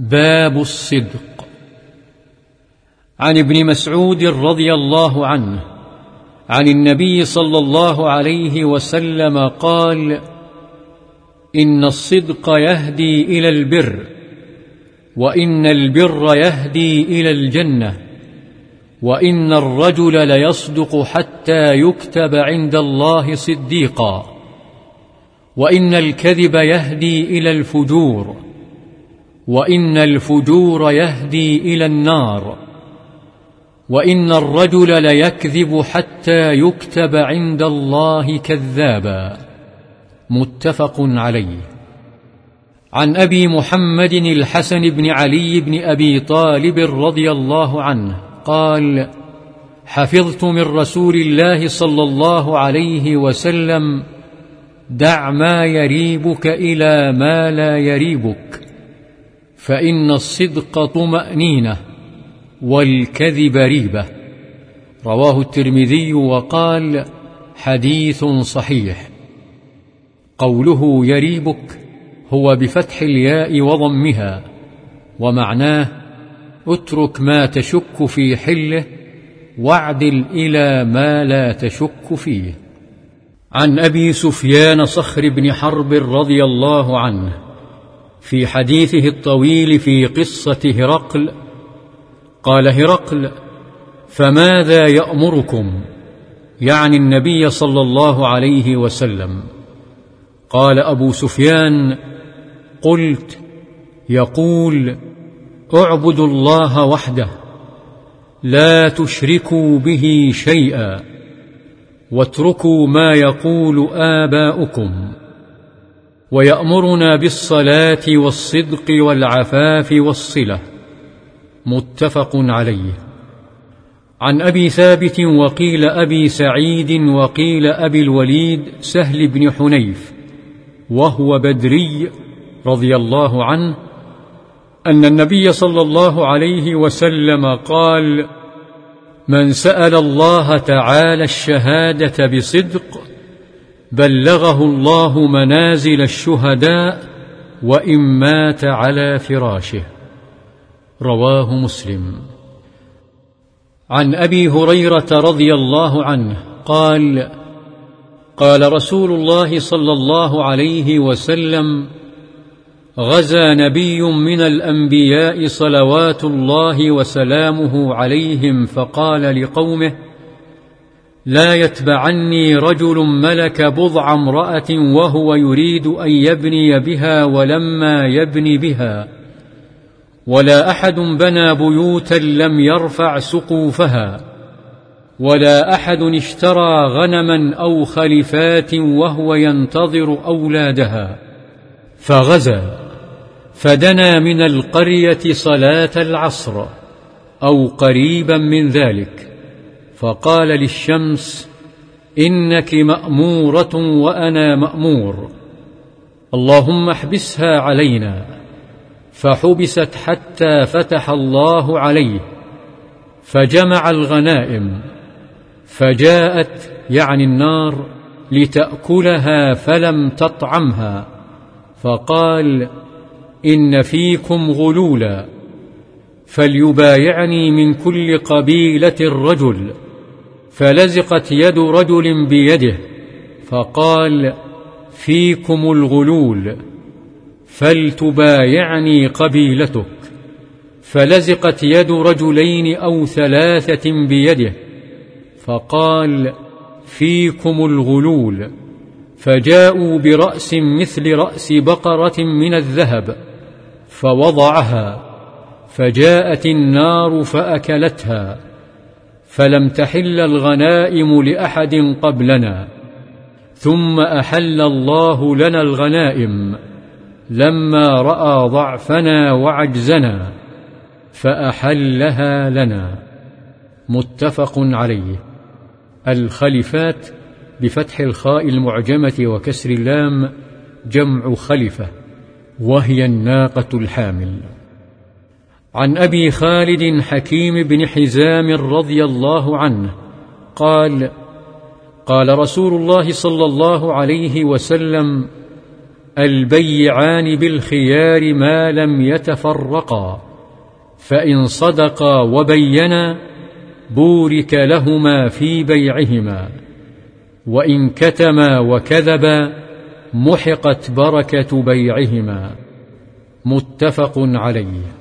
باب الصدق. عن ابن مسعود رضي الله عنه عن النبي صلى الله عليه وسلم قال إن الصدق يهدي إلى البر وإن البر يهدي إلى الجنة وإن الرجل ليصدق حتى يكتب عند الله صديقا وإن الكذب يهدي إلى الفجور. وإن الفجور يهدي إلى النار وإن الرجل ليكذب حتى يكتب عند الله كذابا متفق عليه. عن أبي محمد الحسن بن علي بن أبي طالب رضي الله عنه قال حفظت من رسول الله صلى الله عليه وسلم دع ما يريبك إلى ما لا يريبك فإن الصدق طمأنينة والكذب ريبة. رواه الترمذي وقال حديث صحيح. قوله يريبك هو بفتح الياء وضمها ومعناه اترك ما تشك في حله واعدل إلى ما لا تشك فيه. عن أبي سفيان صخر بن حرب رضي الله عنه في حديثه الطويل في قصة هرقل قال هرقل فماذا يأمركم؟ يعني النبي صلى الله عليه وسلم. قال أبو سفيان قلت يقول اعبدوا الله وحده لا تشركوا به شيئا واتركوا ما يقول آباؤكم. ويأمرنا بالصلاة والصدق والعفاف والصلة. متفق عليه. عن أبي ثابت وقيل أبي سعيد وقيل أبي الوليد سهل بن حنيف وهو بدري رضي الله عنه أن النبي صلى الله عليه وسلم قال من سأل الله تعالى الشهادة بصدق بلغه الله منازل الشهداء وإن مات على فراشه. رواه مسلم. عن أبي هريرة رضي الله عنه قال قال رسول الله صلى الله عليه وسلم غزا نبي من الأنبياء صلوات الله وسلامه عليهم فقال لقومه لا يتبعني رجل ملك بضع امرأة وهو يريد أن يبني بها ولما يبني بها. ولا أحد بنى بيوتا لم يرفع سقوفها. ولا أحد اشترى غنما أو خلفات وهو ينتظر أولادها. فغزا فدنا من القرية صلاة العصر أو قريبا من ذلك. فقال للشمس إنك مأمورة وأنا مأمور. اللهم احبسها علينا. فحبست حتى فتح الله عليه. فجمع الغنائم. فجاءت يعني النار لتأكلها فلم تطعمها. فقال إن فيكم غلولا فليبايعني من كل قبيلة رجل فلزقت يد رجل بيده فقال فيكم الغلول فلتبايعني قبيلتك. فلزقت يد رجلين أو ثلاثة بيده فقال فيكم الغلول. فجاءوا برأس مثل رأس بقرة من الذهب فوضعها فجاءت النار فأكلتها. فلم تحل الغنائم لأحد قبلنا ثم أحل الله لنا الغنائم لما رأى ضعفنا وعجزنا فأحلها لنا. متفق عليه. الخلفات بفتح الخاء المعجمة وكسر اللام جمع خلفه وهي الناقة الحامل. عن أبي خالد حكيم بن حزام رضي الله عنه قال قال رسول الله صلى الله عليه وسلم البيعان بالخيار ما لم يتفرقا فإن صدقا وبينا بورك لهما في بيعهما وإن كتما وكذبا محقت بركة بيعهما. متفق عليه.